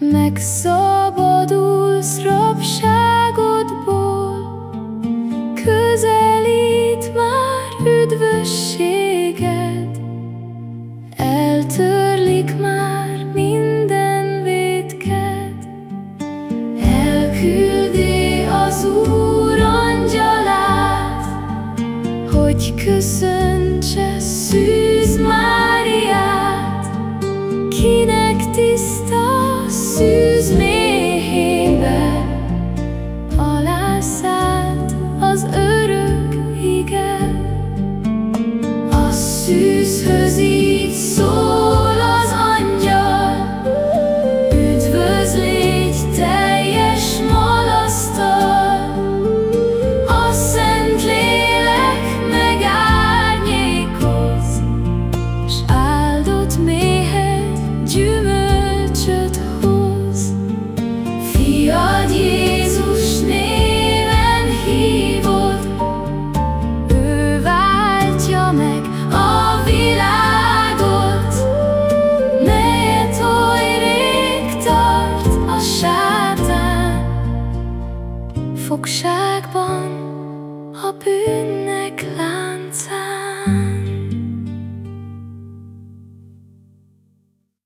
Megszabadulsz rabságodból, Közelít már üdvösséged, Eltörlik már minden vétked, Elküldi az Úr angyalát, Hogy köszöntse Szűz Máriát, Fogságban a bűn